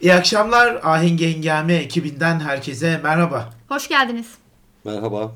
İyi akşamlar Ahenk Hengame ekibinden herkese merhaba. Hoş geldiniz. Merhaba.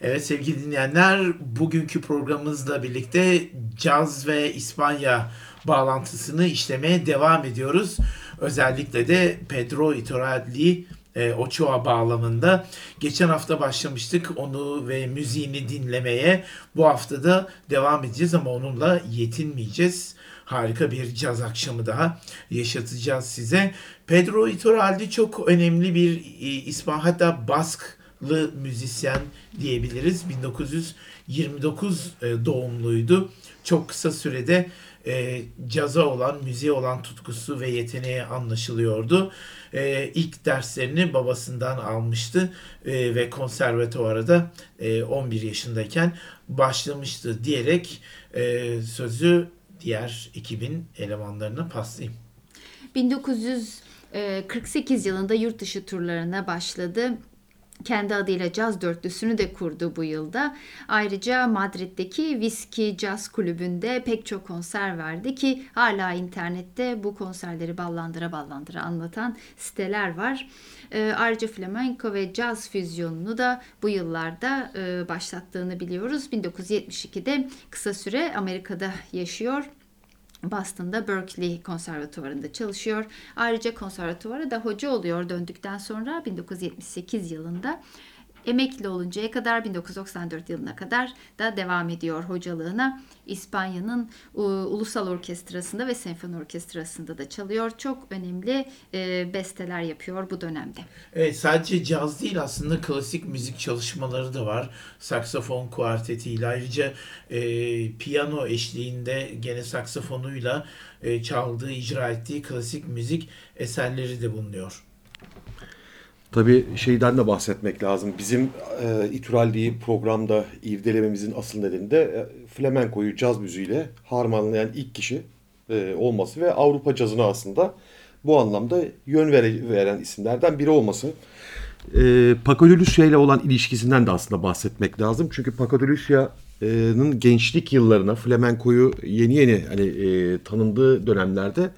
Evet sevgili dinleyenler bugünkü programımızla birlikte caz ve İspanya bağlantısını işlemeye devam ediyoruz. Özellikle de Pedro Iturralde e, Ochoa bağlamında. Geçen hafta başlamıştık onu ve müziğini dinlemeye. Bu hafta da devam edeceğiz ama onunla yetinmeyeceğiz. Harika bir caz akşamı daha yaşatacağız size. Pedro Iturralde çok önemli bir e, İspan hatta Basklı müzisyen diyebiliriz. 1929 e, doğumluydu. Çok kısa sürede e, caza olan, müziğe olan tutkusu ve yeteneği anlaşılıyordu. E, ilk derslerini babasından almıştı e, ve konservatuvara da e, 11 yaşındayken başlamıştı diyerek e, sözü diğer ekibin elemanlarına paslayayım. 1948 yılında yurt dışı turlarına başladı. Kendi adıyla caz dörtlüsünü de kurdu bu yılda. Ayrıca Madrid'deki Whiskey Jazz Kulübü'nde pek çok konser verdi ki hala internette bu konserleri ballandıra ballandıra anlatan siteler var. Ee, ayrıca flamenco ve caz füzyonunu da bu yıllarda e, başlattığını biliyoruz. 1972'de kısa süre Amerika'da yaşıyor. Boston'da Berkeley Konservatuvarı'nda çalışıyor. Ayrıca konservatuvara da hoca oluyor döndükten sonra 1978 yılında. Emekli oluncaya kadar 1994 yılına kadar da devam ediyor hocalığına. İspanya'nın ulusal orkestrasında ve senfoni orkestrasında da çalıyor. Çok önemli e, besteler yapıyor bu dönemde. Evet sadece caz değil aslında klasik müzik çalışmaları da var. Saksafon kuartetiyle ayrıca e, piyano eşliğinde gene saksafonuyla e, çaldığı, icra ettiği klasik müzik eserleri de bulunuyor. Tabii şeyden de bahsetmek lazım. Bizim e, İturaldi'yi programda irdelememizin asıl nedeni de e, flamenkoyu caz müziğiyle harmanlayan ilk kişi e, olması ve Avrupa cazına aslında bu anlamda yön vere, veren isimlerden biri olması. E, Paco ile olan ilişkisinden de aslında bahsetmek lazım. Çünkü Paco Lucia'nın gençlik yıllarına flamenkoyu yeni yeni hani e, tanındığı dönemlerde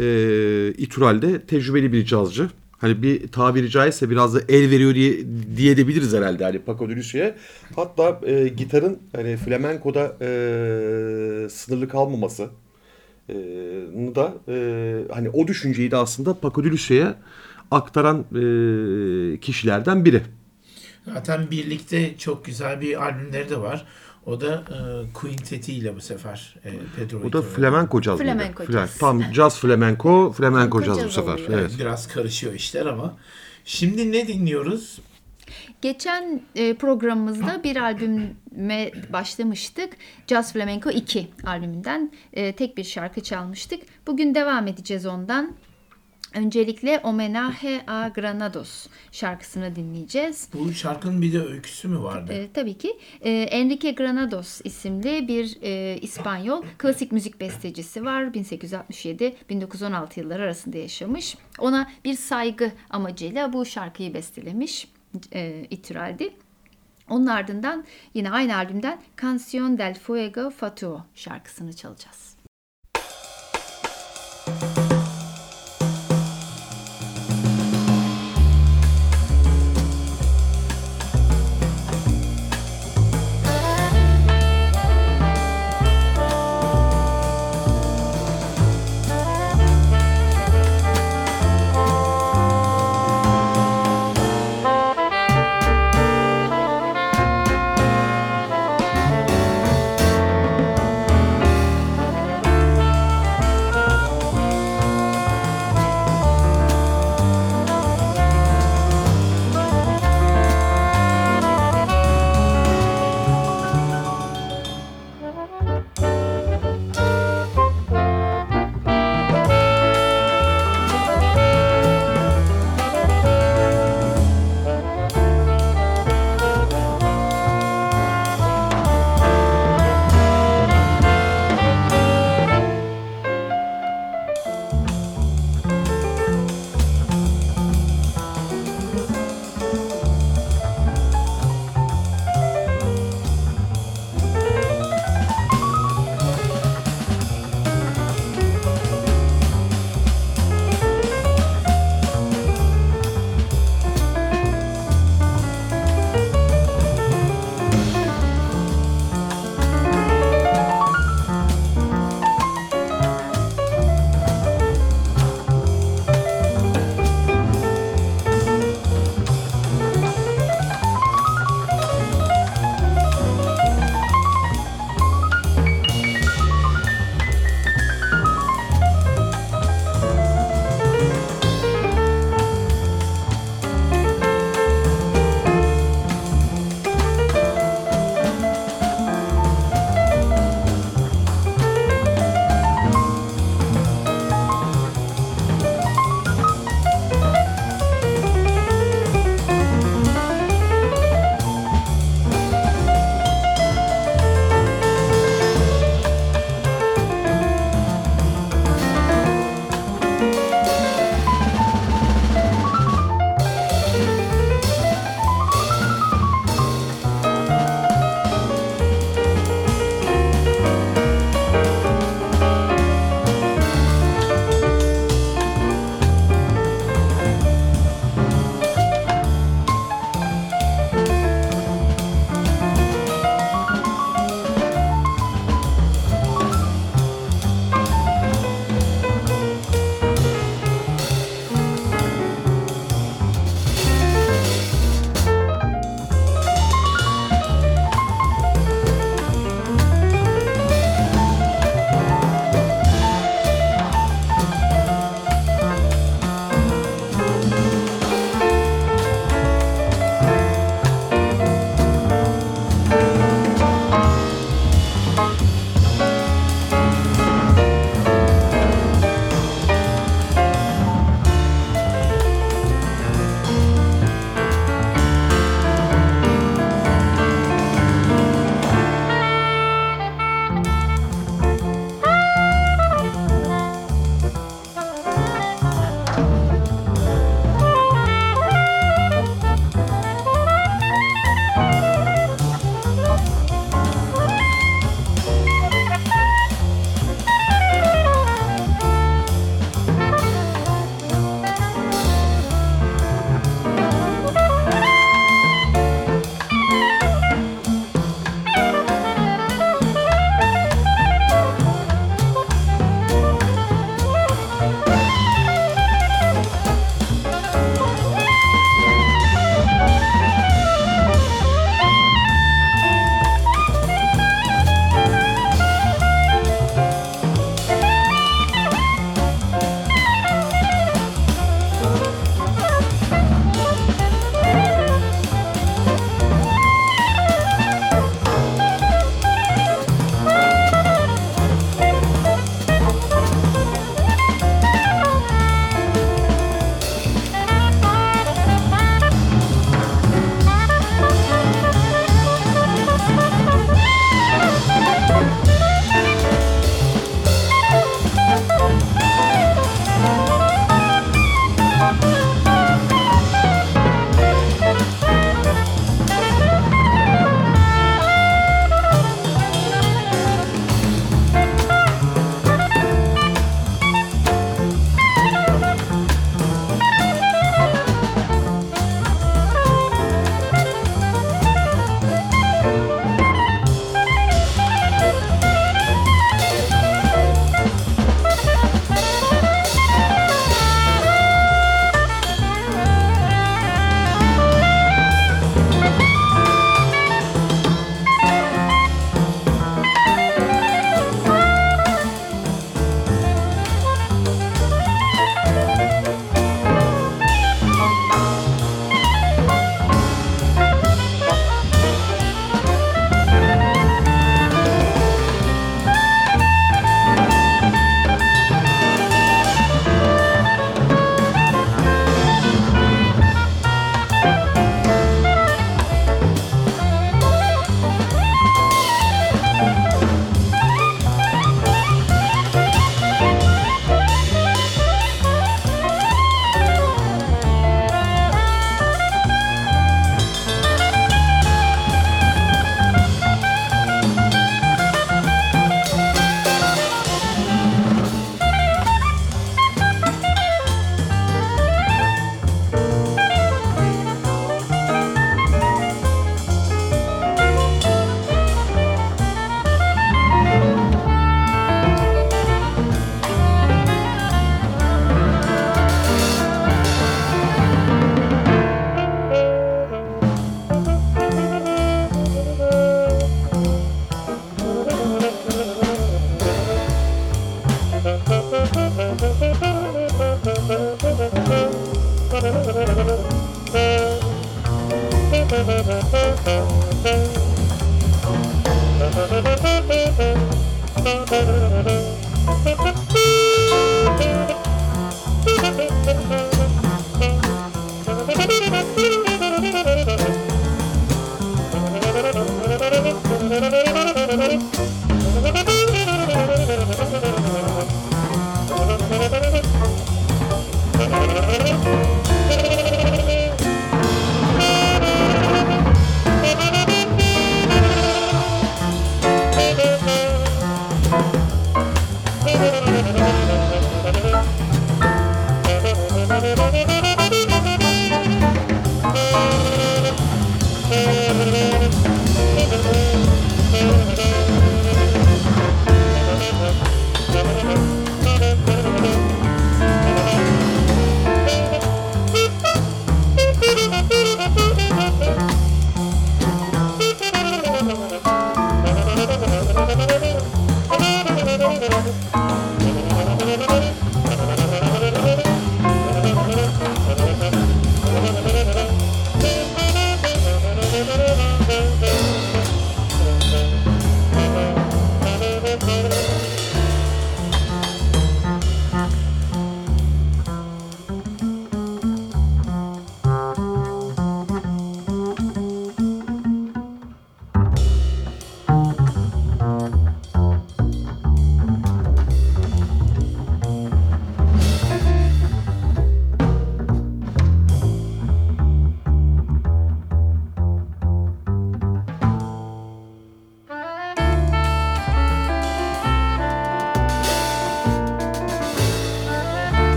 e, İturalde tecrübeli bir cazcı. Hani bir tabiri caizse biraz da el veriyor diye diyebiliriz herhalde hani Paco de Lucia'ya. Hatta e, gitarın hani flamenkoda e, sınırlı kalmaması e, da e, hani o düşünceyi de aslında Paco de Lucia'ya aktaran e, kişilerden biri. Zaten birlikte çok güzel bir albümleri de var. O da e, Quintet ile bu sefer e, Pedro O da flamenko caz? Flamenko Fla- caz. Tam caz flamenko, flamenko caz bu sefer. oluyor. Evet. Biraz karışıyor işler ama. Şimdi ne dinliyoruz? Geçen e, programımızda bir albüme başlamıştık. Jazz Flamenco 2 albümünden e, tek bir şarkı çalmıştık. Bugün devam edeceğiz ondan. Öncelikle Homenaje a Granados şarkısını dinleyeceğiz. Bu şarkının bir de öyküsü mü vardı? E, tabii ki e, Enrique Granados isimli bir e, İspanyol klasik müzik bestecisi var. 1867-1916 yılları arasında yaşamış. Ona bir saygı amacıyla bu şarkıyı bestelemiş e, Iturralde. Onun ardından yine aynı albümden Canción del Fuego Fatuo şarkısını çalacağız.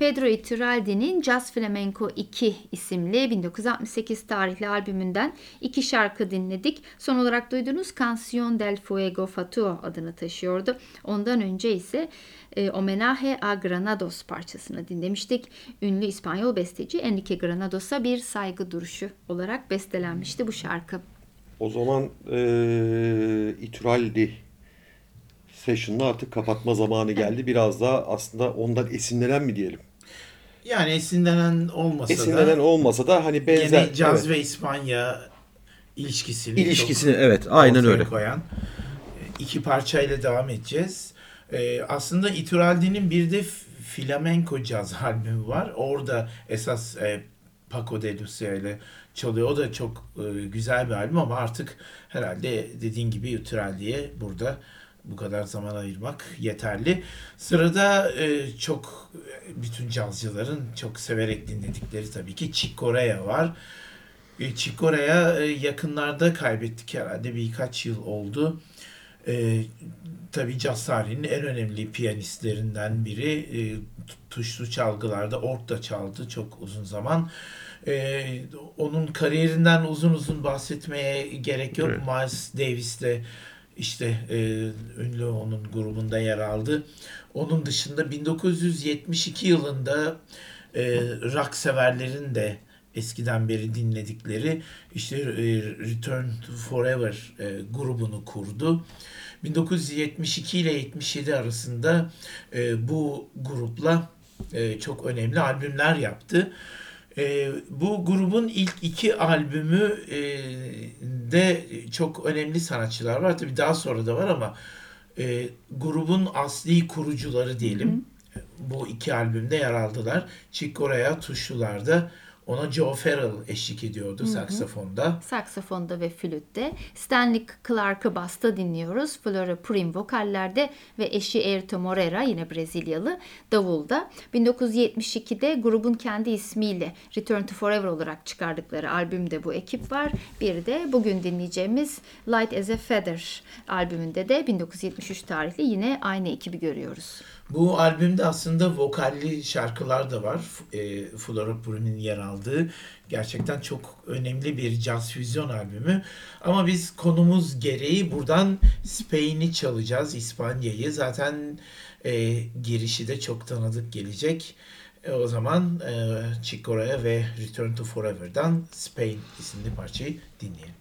Pedro Iturralde'nin Jazz Flamenco 2 isimli 1968 tarihli albümünden iki şarkı dinledik. Son olarak duyduğunuz Canción del Fuego Fatuo adını taşıyordu. Ondan önce ise e, Homenaje a Granados parçasını dinlemiştik. Ünlü İspanyol besteci Enrique Granados'a bir saygı duruşu olarak bestelenmişti bu şarkı. O zaman e, İturaldi session'ını artık kapatma zamanı geldi. Biraz daha aslında ondan esinlenen mi diyelim? Yani esinlenen olmasa Esinlenen da olmasa da hani benzer gene caz evet. ve İspanya ilişkisini ilişkisini evet aynen öyle. koyan e, iki parçayla devam edeceğiz. Ee, aslında Iturralde'nin bir de flamenco caz albümü var. Orada esas e, Paco de Lucia ile çalıyor. O da çok e, güzel bir albüm ama artık herhalde dediğin gibi Iturralde'ye burada bu kadar zaman ayırmak yeterli. Sırada e, çok e, bütün cazcıların çok severek dinledikleri tabii ki Chick Corea var. E, Chick Corea e, yakınlarda kaybettik herhalde birkaç yıl oldu. E, tabii caz tarihinin en önemli piyanistlerinden biri. E, tuşlu çalgılarda org da çaldı çok uzun zaman. E, onun kariyerinden uzun uzun bahsetmeye gerek yok. Evet. Miles Davis de işte e, ünlü onun grubunda yer aldı. Onun dışında 1972 yılında e, rock severlerin de eskiden beri dinledikleri işte e, Return to Forever e, grubunu kurdu. 1972 ile 77 arasında e, bu grupla çok önemli albümler yaptı. E, bu grubun ilk iki albümü e, de çok önemli sanatçılar var. Tabii daha sonra da var ama e, grubun asli kurucuları diyelim. Bu iki albümde yer aldılar. Corea tuşlularda ona Joe Farrell eşlik ediyordu saksafonda. Saksafonda ve flütte. Stanley Clark'ı basta dinliyoruz. Flora Purim vokallerde ve eşi Airto Moreira yine Brezilyalı davulda. 1972'de grubun kendi ismiyle Return to Forever olarak çıkardıkları albümde bu ekip var. Bir de bugün dinleyeceğimiz Light as a Feather albümünde de 1973 tarihli yine aynı ekibi görüyoruz. Bu albümde aslında vokalli şarkılar da var. E, Flora Purim'in yer aldığı. Gerçekten çok önemli bir caz füzyon albümü. Ama biz konumuz gereği buradan Spain'i çalacağız, İspanya'yı. Zaten e, girişi de çok tanıdık gelecek. E, o zaman e, Chick Corea ve Return to Forever'dan Spain isimli parçayı dinleyelim.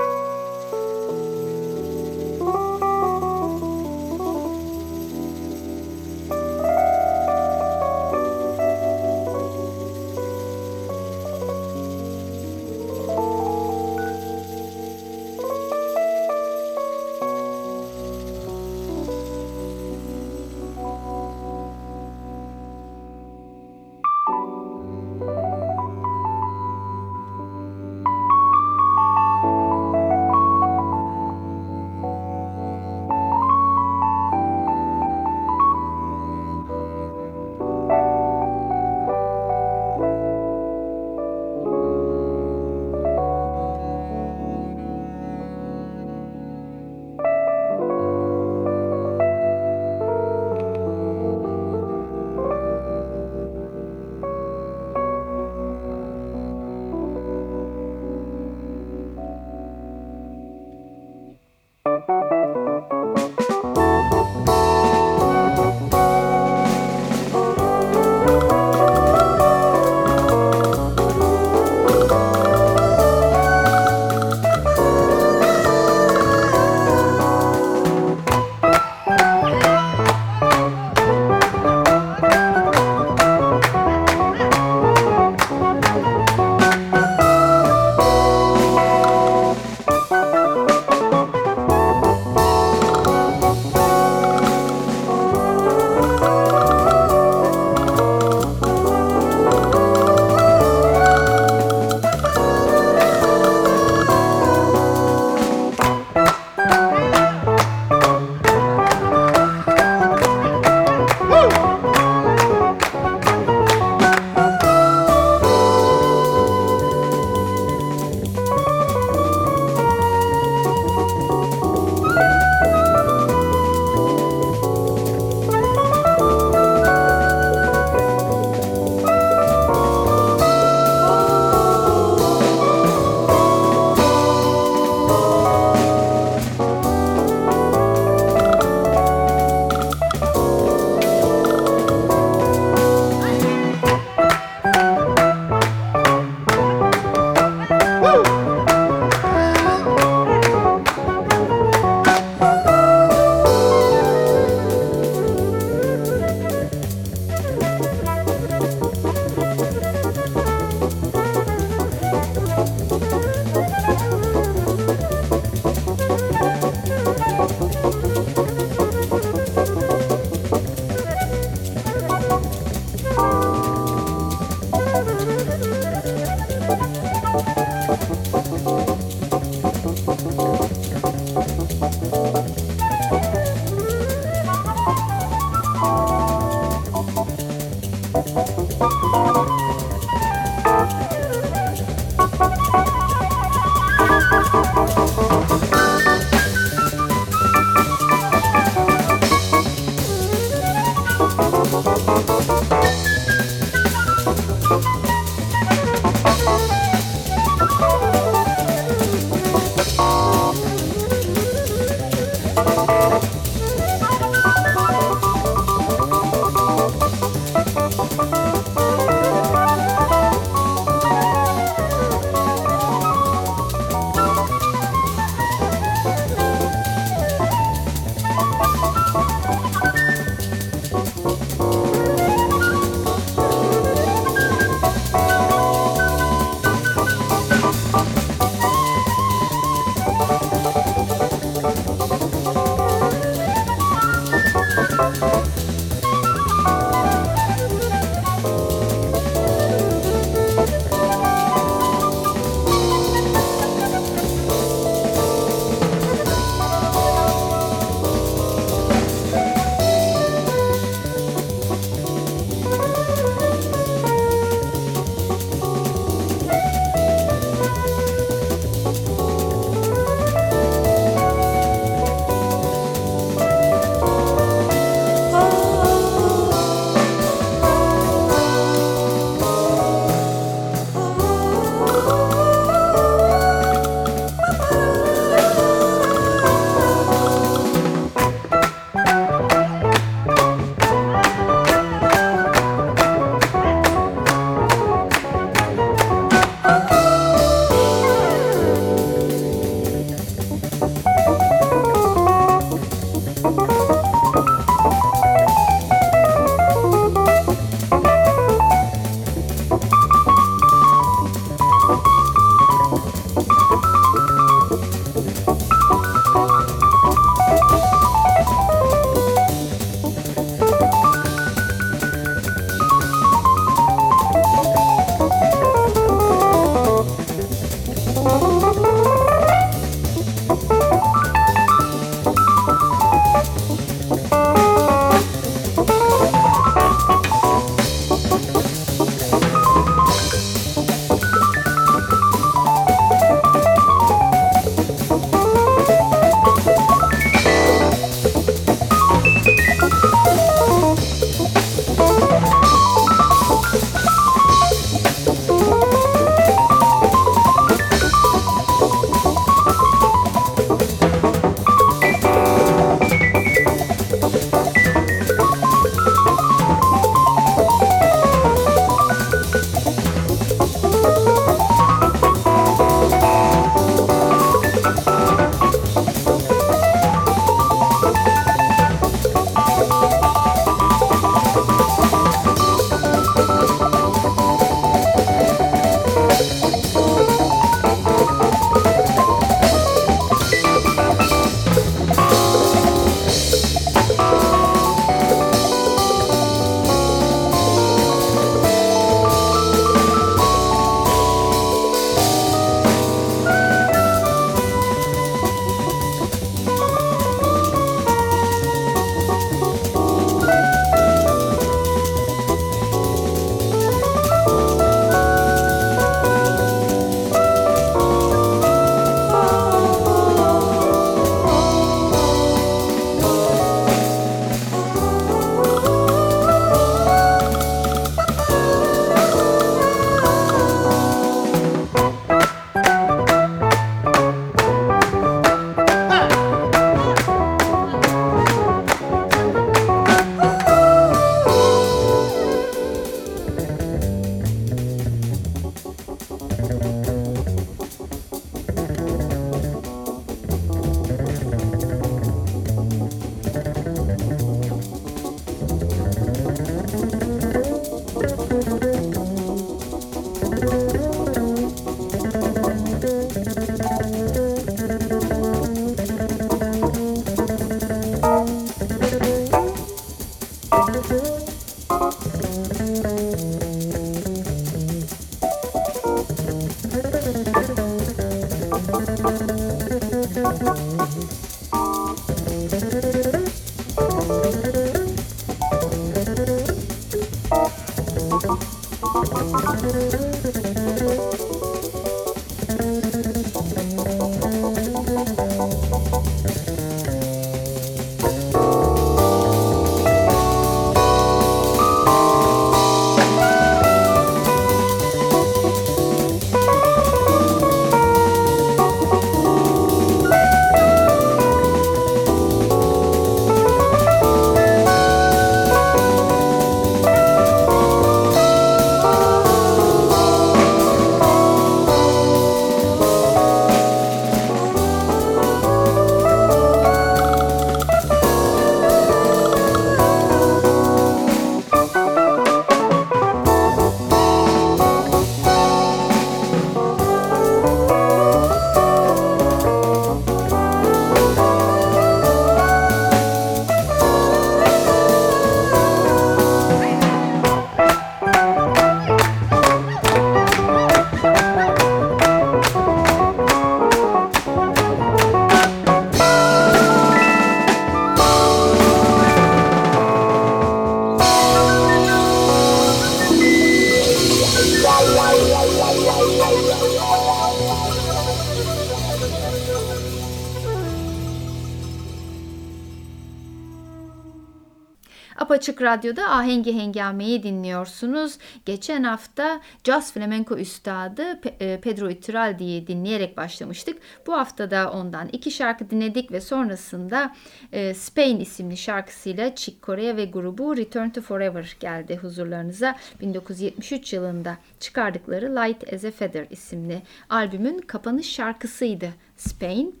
Radyo'da Ahengi Hengame'yi dinliyorsunuz. Geçen hafta Jazz Flamenco Üstadı e, Pedro Iturraldi'yi dinleyerek başlamıştık. Bu hafta da ondan iki şarkı dinledik ve sonrasında e, Spain isimli şarkısıyla Chick Corea ve grubu Return to Forever geldi huzurlarınıza. 1973 yılında çıkardıkları Light as a Feather isimli albümün kapanış şarkısıydı Spain.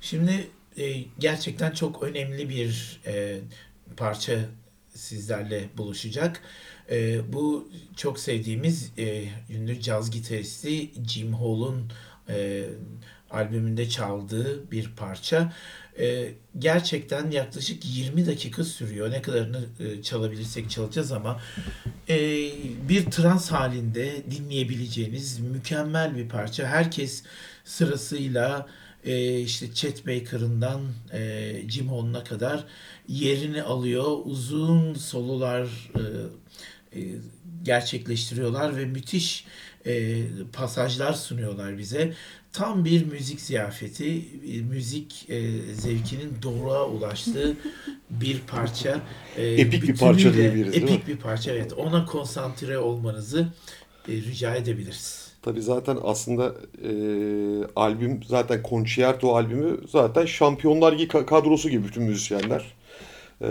Şimdi e, gerçekten çok önemli bir e, parça sizlerle buluşacak. E, bu çok sevdiğimiz e, ünlü caz gitaristi Jim Hall'un e, albümünde çaldığı bir parça. E, gerçekten yaklaşık 20 dakika sürüyor. Ne kadarını e, çalabilirsek çalacağız ama e, bir trans halinde dinleyebileceğiniz mükemmel bir parça. Herkes sırasıyla e, işte Chet Baker'ından e, Jim Hall'una kadar yerini alıyor. Uzun sololar e, e, gerçekleştiriyorlar ve müthiş e, pasajlar sunuyorlar bize. Tam bir müzik ziyafeti, bir müzik e, zevkinin doğruğa ulaştığı bir parça. E, Epik bir parça diyebiliriz, değil mi? Epik bir parça evet. Ona konsantre olmanızı e, rica edebiliriz. Tabii zaten aslında e, albüm zaten Concerto albümü zaten Şampiyonlar Ligi ka- kadrosu gibi bütün müzisyenler. E,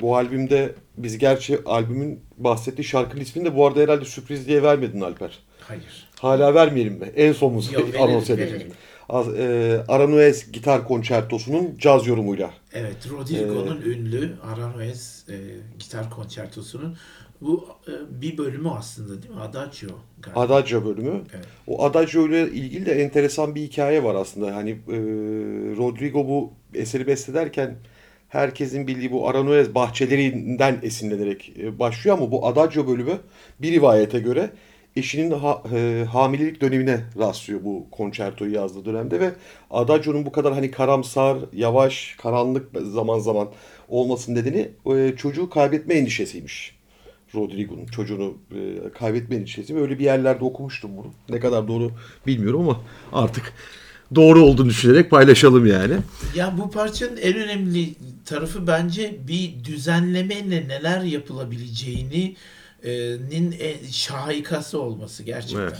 bu albümde biz gerçi albümün bahsettiği şarkının ismini de bu arada herhalde sürpriz diye vermedin Alper. Hayır. Hala vermeyelim mi? En son mu anons edelim? E, Aranjuez gitar konçertosunun caz yorumuyla. Evet, Rodrigo'nun ünlü Aranjuez e, gitar konçertosunun bu e, bir bölümü aslında değil mi? Adagio galiba. Adagio bölümü. Evet. O Adagio ile ilgili de enteresan bir hikaye var aslında. Hani e, Rodrigo bu eseri bestederken herkesin bildiği bu Aranjuez bahçelerinden esinlenerek e, başlıyor ama bu Adagio bölümü bir rivayete göre eşinin ha- e, hamilelik dönemine rastlıyor bu konçertoyu yazdığı dönemde ve Adagio'nun bu kadar hani karamsar, yavaş, karanlık zaman zaman olmasının nedeni e, çocuğu kaybetme endişesiymiş. Rodrigo'nun çocuğunu e, kaybetme endişesi. Öyle bir yerlerde okumuştum bunu. Ne kadar doğru bilmiyorum ama artık doğru olduğunu düşünerek paylaşalım yani. Ya bu parçanın en önemli tarafı bence bir düzenlemeyle neler yapılabileceğini e, nin e, şahikası olması gerçekten. Evet.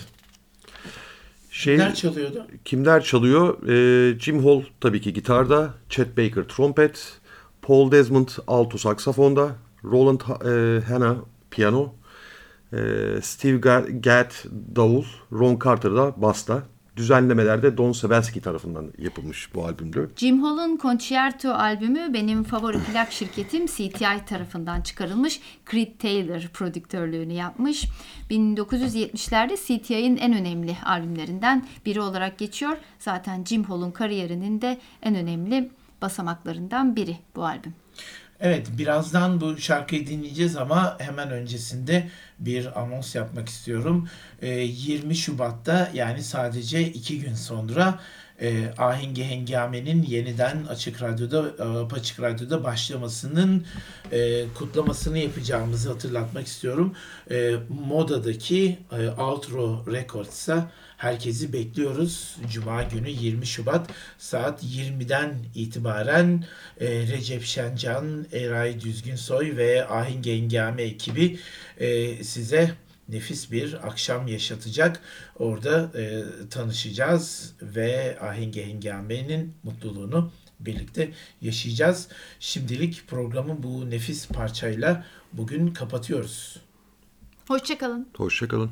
Şey, Kimler çalıyordu? kimler çalıyor? E, Jim Hall tabii ki gitarda, Chet Baker trompet, Paul Desmond alto saksafonda, Roland e, Hanna piyano, e, Steve Ga- Gadd davul, Ron Carter da basta. Düzenlemelerde Don Sebelski tarafından yapılmış bu albümde. Jim Hall'un Concerto albümü benim favori plak şirketim CTI tarafından çıkarılmış. Creed Taylor prodüktörlüğünü yapmış. 1970'lerde CTI'nin en önemli albümlerinden biri olarak geçiyor. Zaten Jim Hall'un kariyerinin de en önemli basamaklarından biri bu albüm. Evet, birazdan bu şarkıyı dinleyeceğiz ama hemen öncesinde bir anons yapmak istiyorum. Ee, 20 Şubat'ta yani sadece iki gün sonra e, Hengame'nin yeniden Açık Radyo'da e, Açık Radyo'da başlamasının e, kutlamasını yapacağımızı hatırlatmak istiyorum. E, Moda'daki Outro Records'a herkesi bekliyoruz. Cuma günü 20 Şubat saat 20'den itibaren e, Recep Şencan, Eray Düzgünsoy ve Ahengi Hengame ekibi e, size nefis bir akşam yaşatacak. Orada e, tanışacağız ve Ahengi Hengame'nin mutluluğunu birlikte yaşayacağız. Şimdilik programı bu nefis parçayla bugün kapatıyoruz. Hoşçakalın. Hoşçakalın.